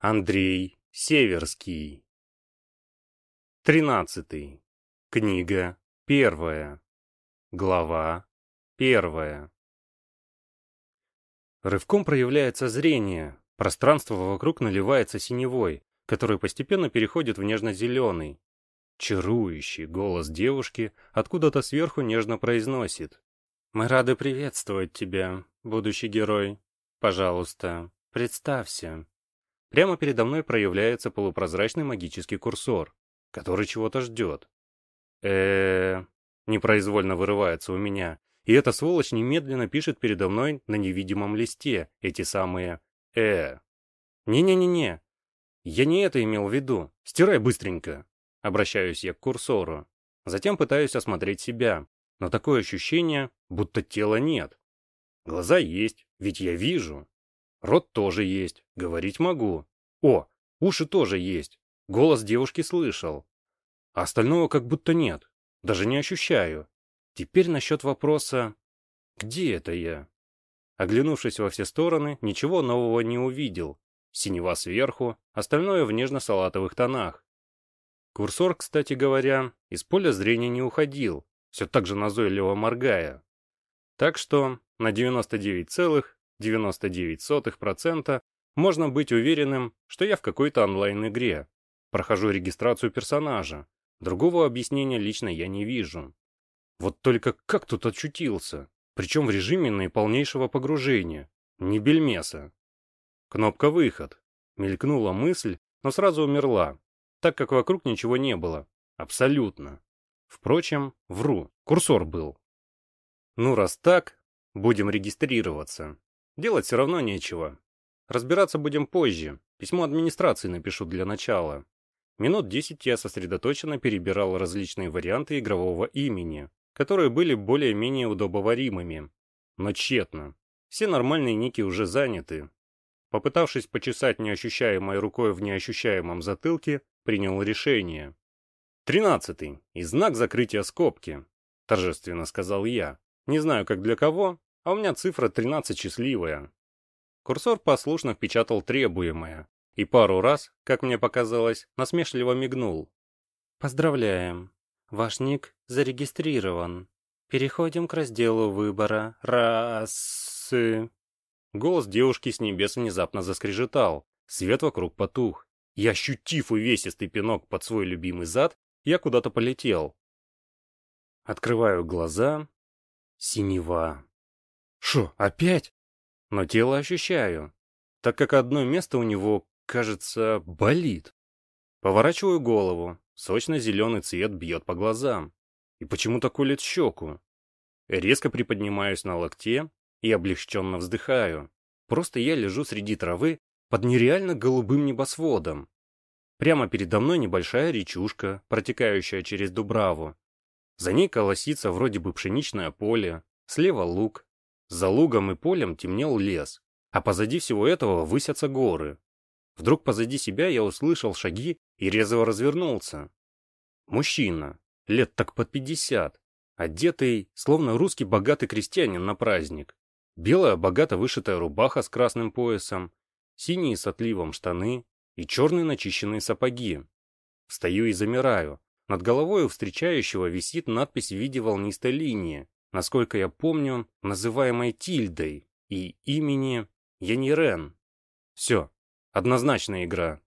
Андрей Северский. Тринадцатый. Книга первая. Глава первая. Рывком проявляется зрение. Пространство вокруг наливается синевой, который постепенно переходит в нежно-зеленый. Чарующий голос девушки откуда-то сверху нежно произносит. «Мы рады приветствовать тебя, будущий герой. Пожалуйста, представься». Прямо передо мной проявляется полупрозрачный магический курсор, который чего-то ждет. э непроизвольно вырывается у меня, и эта сволочь немедленно пишет передо мной на невидимом листе эти самые «э». «Не-не-не-не, я не это имел в виду, стирай быстренько». Обращаюсь я к курсору. Затем пытаюсь осмотреть себя, но такое ощущение, будто тела нет. Глаза есть, ведь я вижу. Рот тоже есть, говорить могу. О, уши тоже есть, голос девушки слышал. А остального как будто нет, даже не ощущаю. Теперь насчет вопроса «Где это я?» Оглянувшись во все стороны, ничего нового не увидел. Синева сверху, остальное в нежно-салатовых тонах. Курсор, кстати говоря, из поля зрения не уходил, все так же назойливо моргая. Так что на 99 целых 99% можно быть уверенным, что я в какой-то онлайн-игре. Прохожу регистрацию персонажа. Другого объяснения лично я не вижу. Вот только как тут очутился? Причем в режиме наиполнейшего погружения. Не бельмеса. Кнопка «Выход». Мелькнула мысль, но сразу умерла, так как вокруг ничего не было. Абсолютно. Впрочем, вру, курсор был. Ну, раз так, будем регистрироваться. Делать все равно нечего. Разбираться будем позже. Письмо администрации напишу для начала. Минут десять я сосредоточенно перебирал различные варианты игрового имени, которые были более-менее удобоваримыми. Но тщетно. Все нормальные ники уже заняты. Попытавшись почесать неощущаемой рукой в неощущаемом затылке, принял решение. «Тринадцатый. И знак закрытия скобки», — торжественно сказал я. «Не знаю, как для кого, а у меня цифра 13 счастливая. Курсор послушно впечатал требуемое, и пару раз, как мне показалось, насмешливо мигнул. Поздравляем. Ваш ник зарегистрирован. Переходим к разделу выбора. Раз. Голос девушки с небес внезапно заскрежетал. Свет вокруг потух. И ощутив увесистый пинок под свой любимый зад, я куда-то полетел. Открываю глаза. Синева. Шо, опять? Но тело ощущаю, так как одно место у него, кажется, болит. Поворачиваю голову, сочно-зеленый цвет бьет по глазам и почему-то колет щеку. Резко приподнимаюсь на локте и облегченно вздыхаю. Просто я лежу среди травы под нереально голубым небосводом. Прямо передо мной небольшая речушка, протекающая через Дубраву. За ней колосится вроде бы пшеничное поле, слева луг, за лугом и полем темнел лес, а позади всего этого высятся горы. Вдруг позади себя я услышал шаги и резво развернулся. Мужчина, лет так под пятьдесят, одетый, словно русский богатый крестьянин на праздник. Белая богато вышитая рубаха с красным поясом, синие с отливом штаны и черные начищенные сапоги. Встаю и замираю. Над головой у встречающего висит надпись в виде волнистой линии, насколько я помню, называемой Тильдой, и имени Янирен. Все, однозначная игра.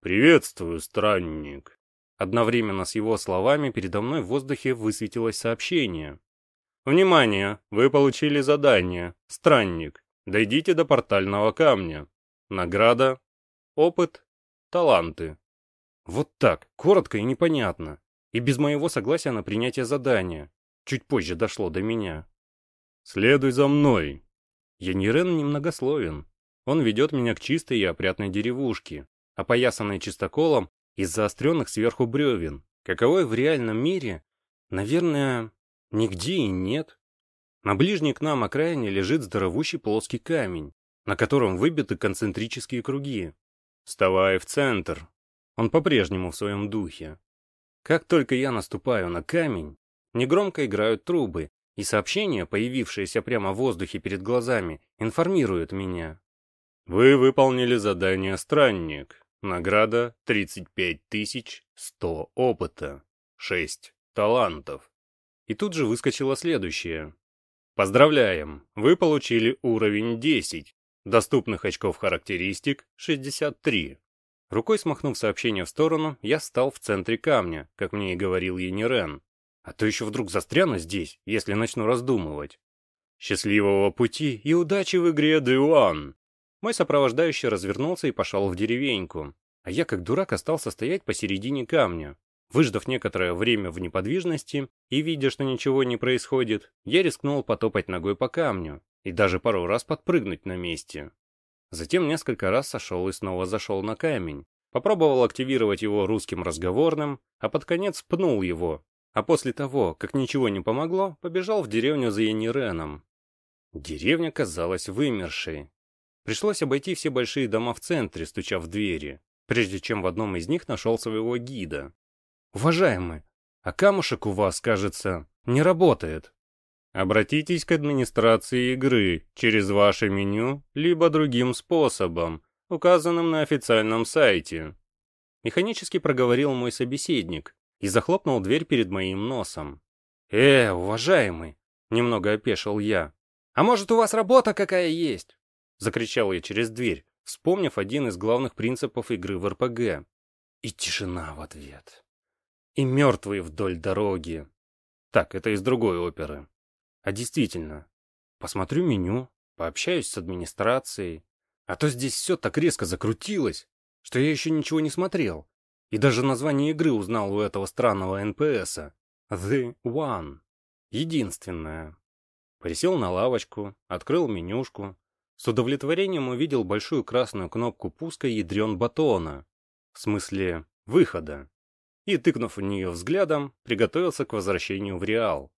«Приветствую, странник!» Одновременно с его словами передо мной в воздухе высветилось сообщение. «Внимание! Вы получили задание. Странник. Дойдите до портального камня. Награда. Опыт. Таланты». Вот так, коротко и непонятно. И без моего согласия на принятие задания. Чуть позже дошло до меня. «Следуй за мной!» Янирен немногословен. Он ведет меня к чистой и опрятной деревушке, опоясанной чистоколом из заостренных сверху бревен, каковой в реальном мире, наверное, нигде и нет. На ближней к нам окраине лежит здоровущий плоский камень, на котором выбиты концентрические круги. Вставай в центр. Он по-прежнему в своем духе. Как только я наступаю на камень, Негромко играют трубы, и сообщение, появившееся прямо в воздухе перед глазами, информирует меня. Вы выполнили задание «Странник». Награда 35 100 опыта. 6 талантов. И тут же выскочило следующее. Поздравляем, вы получили уровень 10. Доступных очков характеристик 63. Рукой смахнув сообщение в сторону, я стал в центре камня, как мне и говорил Енирен. А то еще вдруг застряну здесь, если начну раздумывать. Счастливого пути и удачи в игре Дуан. Мой сопровождающий развернулся и пошел в деревеньку, а я как дурак остался стоять посередине камня. Выждав некоторое время в неподвижности и видя, что ничего не происходит, я рискнул потопать ногой по камню и даже пару раз подпрыгнуть на месте. Затем несколько раз сошел и снова зашел на камень. Попробовал активировать его русским разговорным, а под конец пнул его. А после того, как ничего не помогло, побежал в деревню за Ениреном. Деревня казалась вымершей. Пришлось обойти все большие дома в центре, стуча в двери, прежде чем в одном из них нашел своего гида. «Уважаемый, а камушек у вас, кажется, не работает». Обратитесь к администрации игры через ваше меню, либо другим способом, указанным на официальном сайте. Механически проговорил мой собеседник и захлопнул дверь перед моим носом. «Э, уважаемый!» — немного опешил я. «А может, у вас работа какая есть?» — закричал я через дверь, вспомнив один из главных принципов игры в РПГ. И тишина в ответ. И мертвые вдоль дороги. Так, это из другой оперы. А действительно, посмотрю меню, пообщаюсь с администрацией. А то здесь все так резко закрутилось, что я еще ничего не смотрел. И даже название игры узнал у этого странного НПСа. The One. Единственное. Присел на лавочку, открыл менюшку. С удовлетворением увидел большую красную кнопку пуска ядрен батона. В смысле, выхода. И, тыкнув в нее взглядом, приготовился к возвращению в Реал.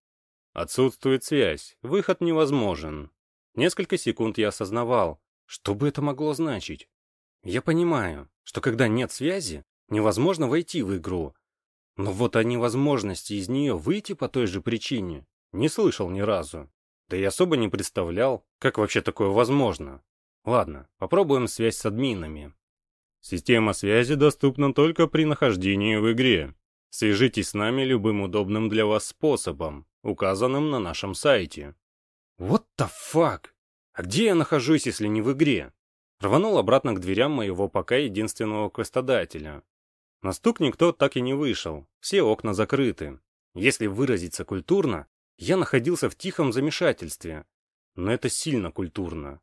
Отсутствует связь, выход невозможен. Несколько секунд я осознавал, что бы это могло значить. Я понимаю, что когда нет связи, невозможно войти в игру. Но вот о невозможности из нее выйти по той же причине не слышал ни разу. Да и особо не представлял, как вообще такое возможно. Ладно, попробуем связь с админами. Система связи доступна только при нахождении в игре. Свяжитесь с нами любым удобным для вас способом указанным на нашем сайте. What the fuck? А где я нахожусь, если не в игре? Рванул обратно к дверям моего пока единственного квестодателя. На стук никто так и не вышел, все окна закрыты. Если выразиться культурно, я находился в тихом замешательстве. Но это сильно культурно.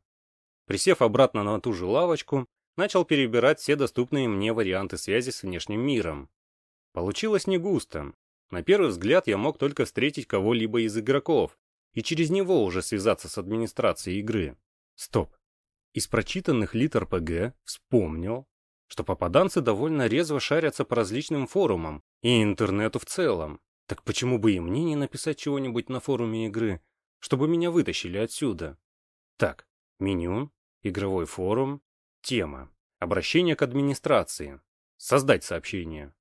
Присев обратно на ту же лавочку, начал перебирать все доступные мне варианты связи с внешним миром. Получилось не густо, на первый взгляд я мог только встретить кого-либо из игроков и через него уже связаться с администрацией игры. Стоп. Из прочитанных литр ПГ вспомнил, что попаданцы довольно резво шарятся по различным форумам и интернету в целом. Так почему бы и мне не написать чего-нибудь на форуме игры, чтобы меня вытащили отсюда? Так, меню, игровой форум, тема, обращение к администрации, создать сообщение.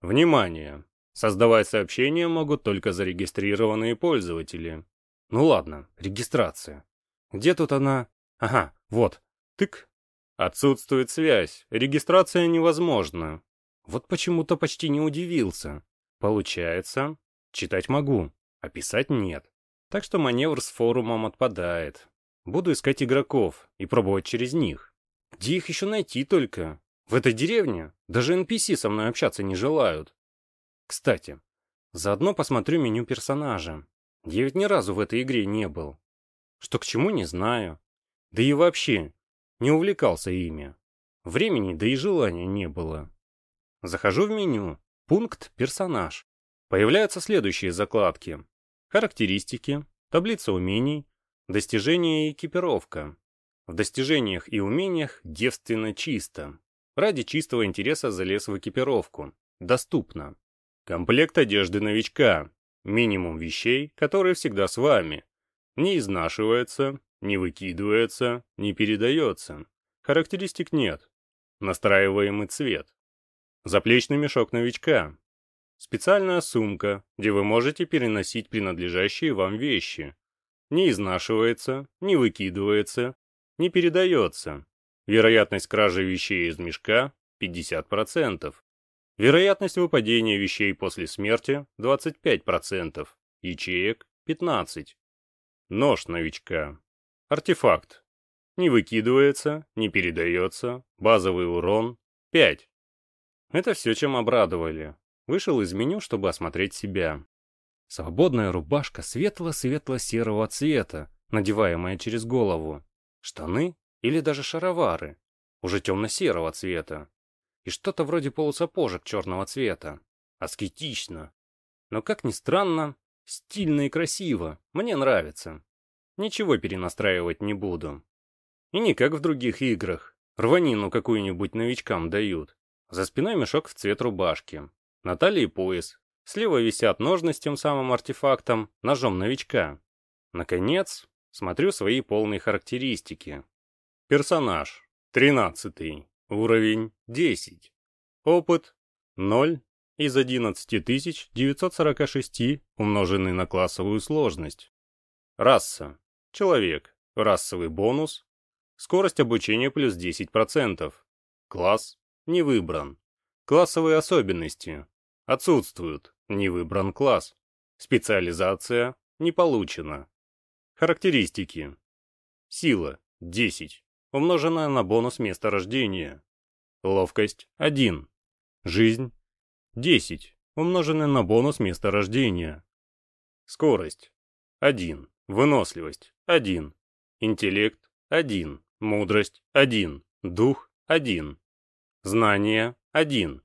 Внимание! Создавать сообщения могут только зарегистрированные пользователи. Ну ладно, регистрация. Где тут она? Ага, вот. Тык. Отсутствует связь. Регистрация невозможна. Вот почему-то почти не удивился. Получается, читать могу, а писать нет. Так что маневр с форумом отпадает. Буду искать игроков и пробовать через них. Где их еще найти только? В этой деревне даже NPC со мной общаться не желают. Кстати, заодно посмотрю меню персонажа. Я ведь ни разу в этой игре не был. Что к чему, не знаю. Да и вообще, не увлекался ими. Времени, да и желания не было. Захожу в меню. Пункт «Персонаж». Появляются следующие закладки. Характеристики, таблица умений, достижения и экипировка. В достижениях и умениях девственно чисто. Ради чистого интереса залез в экипировку. Доступно. Комплект одежды новичка. Минимум вещей, которые всегда с вами. Не изнашивается, не выкидывается, не передается. Характеристик нет. Настраиваемый цвет. Заплечный мешок новичка. Специальная сумка, где вы можете переносить принадлежащие вам вещи. Не изнашивается, не выкидывается, не передается. Вероятность кражи вещей из мешка 50%. Вероятность выпадения вещей после смерти 25%. Ячеек 15. Нож новичка. Артефакт. Не выкидывается, не передается. Базовый урон 5. Это все, чем обрадовали. Вышел из меню, чтобы осмотреть себя. Свободная рубашка светло-светло-серого цвета, надеваемая через голову. Штаны или даже шаровары, уже темно-серого цвета. И что-то вроде полусапожек черного цвета. Аскетично. Но, как ни странно, стильно и красиво. Мне нравится. Ничего перенастраивать не буду. И не как в других играх. Рванину какую-нибудь новичкам дают. За спиной мешок в цвет рубашки. На талии пояс. Слева висят ножны с тем самым артефактом, ножом новичка. Наконец, смотрю свои полные характеристики. Персонаж. 13. Уровень 10. Опыт 0 из 11946 умноженный на классовую сложность. Раса. Человек. Расовый бонус. Скорость обучения плюс 10%. Класс. Не выбран. Классовые особенности. Отсутствуют. Не выбран класс. Специализация. Не получена. Характеристики. Сила. 10 умноженное на бонус места рождения. Ловкость – 1. Жизнь – 10, умноженное на бонус места рождения. Скорость – 1. Выносливость – 1. Интеллект – 1. Мудрость – 1. Дух – 1. Знание – 1.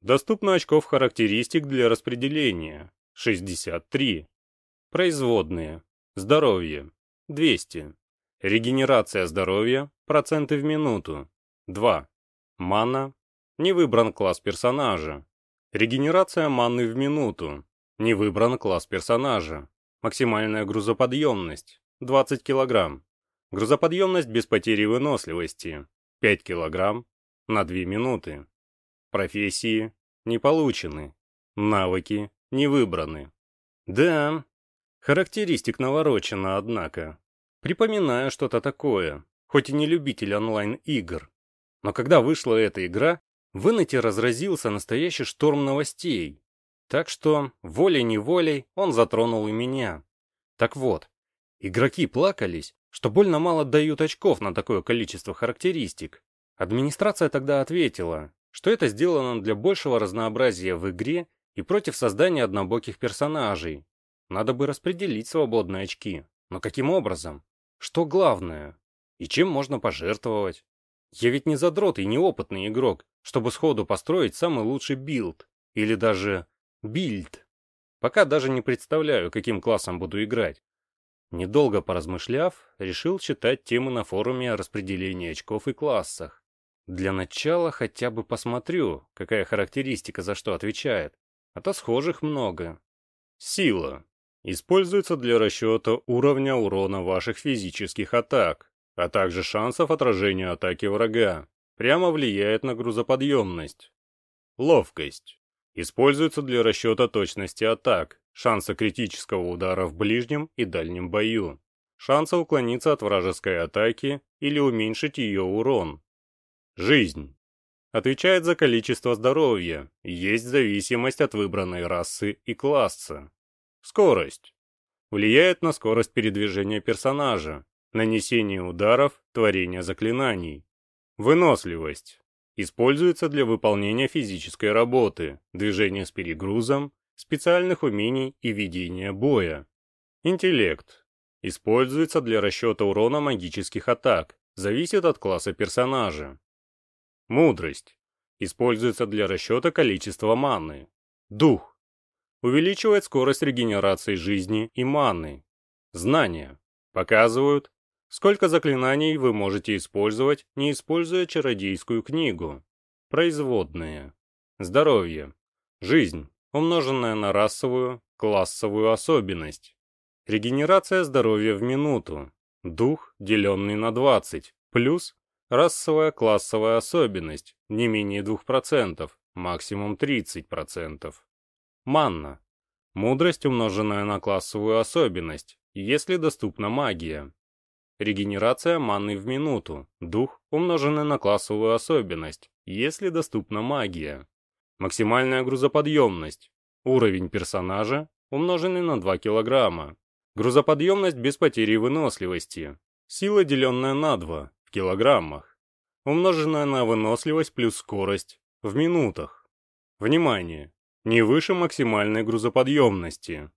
Доступно очков характеристик для распределения – 63. Производные. Здоровье – 200. Регенерация здоровья, проценты в минуту. 2. Мана. Не выбран класс персонажа. Регенерация маны в минуту. Не выбран класс персонажа. Максимальная грузоподъемность. 20 кг. Грузоподъемность без потери выносливости. 5 кг на 2 минуты. Профессии не получены. Навыки не выбраны. Да, характеристик наворочено, однако. Припоминаю что-то такое, хоть и не любитель онлайн-игр. Но когда вышла эта игра, в инете разразился настоящий шторм новостей. Так что, волей-неволей, он затронул и меня. Так вот, игроки плакались, что больно мало дают очков на такое количество характеристик. Администрация тогда ответила, что это сделано для большего разнообразия в игре и против создания однобоких персонажей. Надо бы распределить свободные очки. Но каким образом? Что главное? И чем можно пожертвовать? Я ведь не задрот и неопытный игрок, чтобы сходу построить самый лучший билд. Или даже бильд. Пока даже не представляю, каким классом буду играть. Недолго поразмышляв, решил читать темы на форуме о распределении очков и классах. Для начала хотя бы посмотрю, какая характеристика за что отвечает, а то схожих много. Сила. Используется для расчета уровня урона ваших физических атак, а также шансов отражения атаки врага. Прямо влияет на грузоподъемность. Ловкость. Используется для расчета точности атак, шанса критического удара в ближнем и дальнем бою, шанса уклониться от вражеской атаки или уменьшить ее урон. Жизнь. Отвечает за количество здоровья, есть зависимость от выбранной расы и класса. Скорость. Влияет на скорость передвижения персонажа, нанесение ударов, творение заклинаний. Выносливость. Используется для выполнения физической работы, движения с перегрузом, специальных умений и ведения боя. Интеллект. Используется для расчета урона магических атак, зависит от класса персонажа. Мудрость. Используется для расчета количества маны. Дух увеличивает скорость регенерации жизни и маны. Знания показывают, сколько заклинаний вы можете использовать, не используя чародейскую книгу. Производные. Здоровье. Жизнь, умноженная на расовую, классовую особенность. Регенерация здоровья в минуту. Дух, деленный на 20, плюс расовая классовая особенность, не менее 2%, максимум 30%. Манна. Мудрость, умноженная на классовую особенность, если доступна магия. Регенерация маны в минуту, дух, умноженный на классовую особенность, если доступна магия. Максимальная грузоподъемность, уровень персонажа, умноженный на 2 килограмма. Грузоподъемность без потери выносливости, сила, деленная на 2, в килограммах, умноженная на выносливость плюс скорость, в минутах. Внимание! Не выше максимальной грузоподъемности.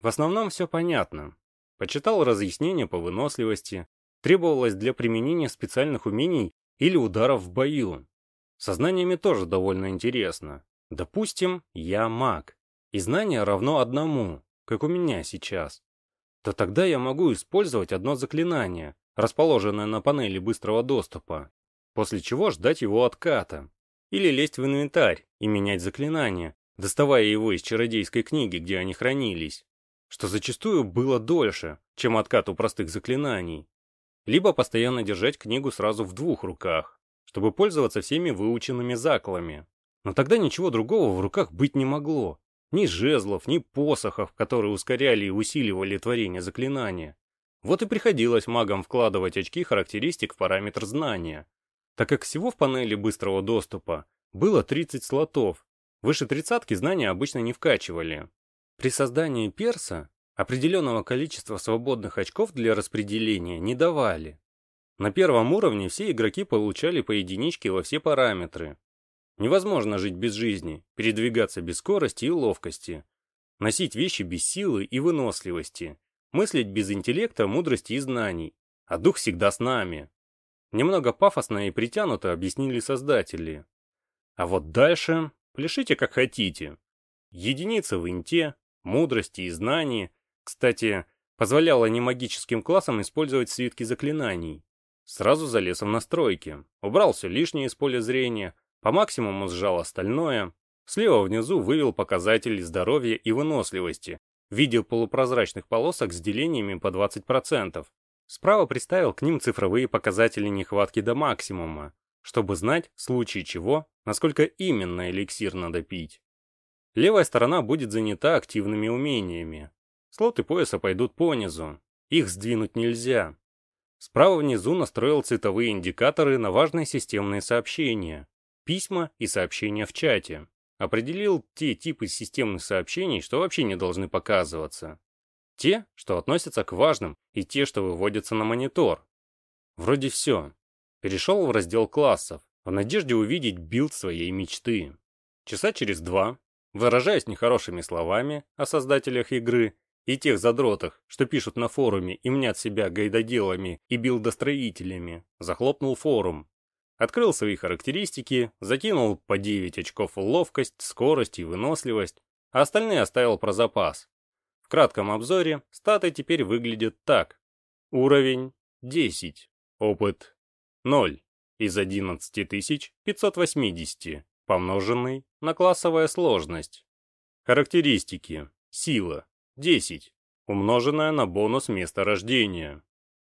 В основном все понятно. Почитал разъяснения по выносливости. Требовалось для применения специальных умений или ударов в бою. Со знаниями тоже довольно интересно. Допустим, я маг, и знание равно одному, как у меня сейчас. То тогда я могу использовать одно заклинание, расположенное на панели быстрого доступа, после чего ждать его отката. Или лезть в инвентарь и менять заклинание, доставая его из чародейской книги, где они хранились что зачастую было дольше, чем откат у простых заклинаний. Либо постоянно держать книгу сразу в двух руках, чтобы пользоваться всеми выученными заклами. Но тогда ничего другого в руках быть не могло. Ни жезлов, ни посохов, которые ускоряли и усиливали творение заклинания. Вот и приходилось магам вкладывать очки характеристик в параметр знания. Так как всего в панели быстрого доступа было 30 слотов, выше тридцатки знания обычно не вкачивали. При создании перса определенного количества свободных очков для распределения не давали. На первом уровне все игроки получали по единичке во все параметры. Невозможно жить без жизни, передвигаться без скорости и ловкости, носить вещи без силы и выносливости, мыслить без интеллекта, мудрости и знаний, а дух всегда с нами. Немного пафосно и притянуто объяснили создатели. А вот дальше пляшите как хотите. Единица в инте, мудрости и знаний. Кстати, позволяло немагическим классам использовать свитки заклинаний. Сразу залез в настройки, убрал все лишнее из поля зрения, по максимуму сжал остальное. Слева внизу вывел показатели здоровья и выносливости в виде полупрозрачных полосок с делениями по 20%. Справа приставил к ним цифровые показатели нехватки до максимума, чтобы знать, в случае чего, насколько именно эликсир надо пить. Левая сторона будет занята активными умениями. Слоты пояса пойдут по низу. Их сдвинуть нельзя. Справа внизу настроил цветовые индикаторы на важные системные сообщения, письма и сообщения в чате. Определил те типы системных сообщений, что вообще не должны показываться. Те, что относятся к важным, и те, что выводятся на монитор. Вроде все. Перешел в раздел классов, в надежде увидеть build своей мечты. Часа через два Выражаясь нехорошими словами о создателях игры и тех задротах, что пишут на форуме и мнят себя гайдоделами и билдостроителями, захлопнул форум. Открыл свои характеристики, закинул по 9 очков в ловкость, скорость и выносливость, а остальные оставил про запас. В кратком обзоре статы теперь выглядят так. Уровень 10, опыт 0 из 11580 помноженный на классовая сложность. Характеристики. Сила. 10. Умноженная на бонус места рождения.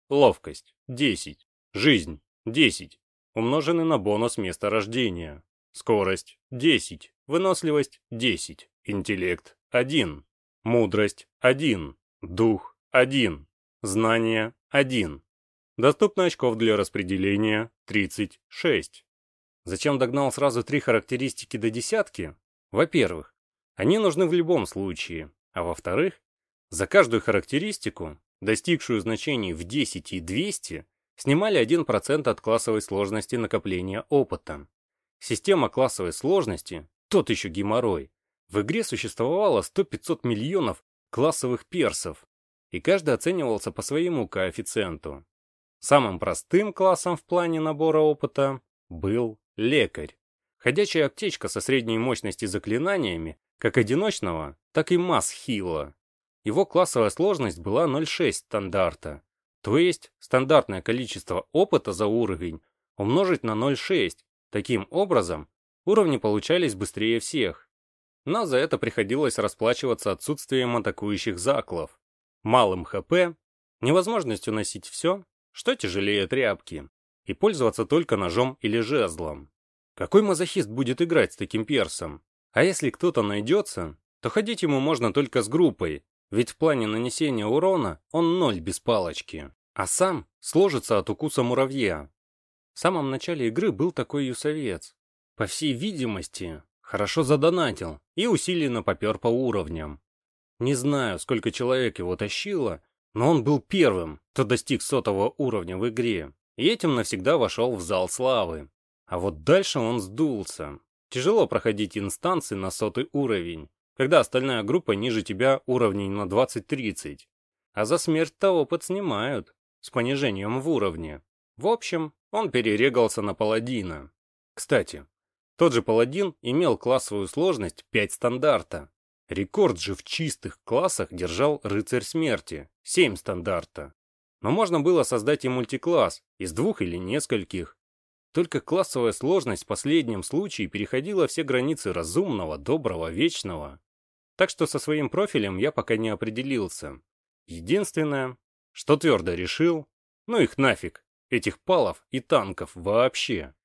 Ловкость. 10. Жизнь. 10. Умноженный на бонус места рождения. Скорость. 10. Выносливость. 10. Интеллект. 1. Мудрость. 1. Дух. 1. Знание. 1. Доступно очков для распределения. 36. Зачем догнал сразу три характеристики до десятки? Во-первых, они нужны в любом случае, а во-вторых, за каждую характеристику, достигшую значений в 10 и 200, снимали 1% от классовой сложности накопления опыта. Система классовой сложности – тот еще геморрой. В игре существовало 100-500 миллионов классовых персов, и каждый оценивался по своему коэффициенту. Самым простым классом в плане набора опыта был Лекарь. Ходячая аптечка со средней мощностью заклинаниями, как одиночного, так и масс хила. Его классовая сложность была 0,6 стандарта. То есть стандартное количество опыта за уровень умножить на 0,6. Таким образом, уровни получались быстрее всех. Но за это приходилось расплачиваться отсутствием атакующих заклов, малым ХП, невозможностью носить все, что тяжелее тряпки и пользоваться только ножом или жезлом. Какой мазохист будет играть с таким персом? А если кто-то найдется, то ходить ему можно только с группой, ведь в плане нанесения урона он ноль без палочки. а сам сложится от укуса муравья. В самом начале игры был такой юсовец. По всей видимости, хорошо задонатил и усиленно попер по уровням. Не знаю, сколько человек его тащило, но он был первым, кто достиг сотого уровня в игре, и этим навсегда вошел в зал славы. А вот дальше он сдулся. Тяжело проходить инстанции на сотый уровень, когда остальная группа ниже тебя уровней на 20-30. А за смерть-то опыт снимают, с понижением в уровне. В общем, он перерегался на паладина. Кстати, тот же паладин имел классовую сложность 5 стандарта. Рекорд же в чистых классах держал рыцарь смерти, 7 стандарта. Но можно было создать и мультикласс, из двух или нескольких. Только классовая сложность в последнем случае переходила все границы разумного, доброго, вечного. Так что со своим профилем я пока не определился. Единственное, что твердо решил, ну их нафиг, этих палов и танков вообще.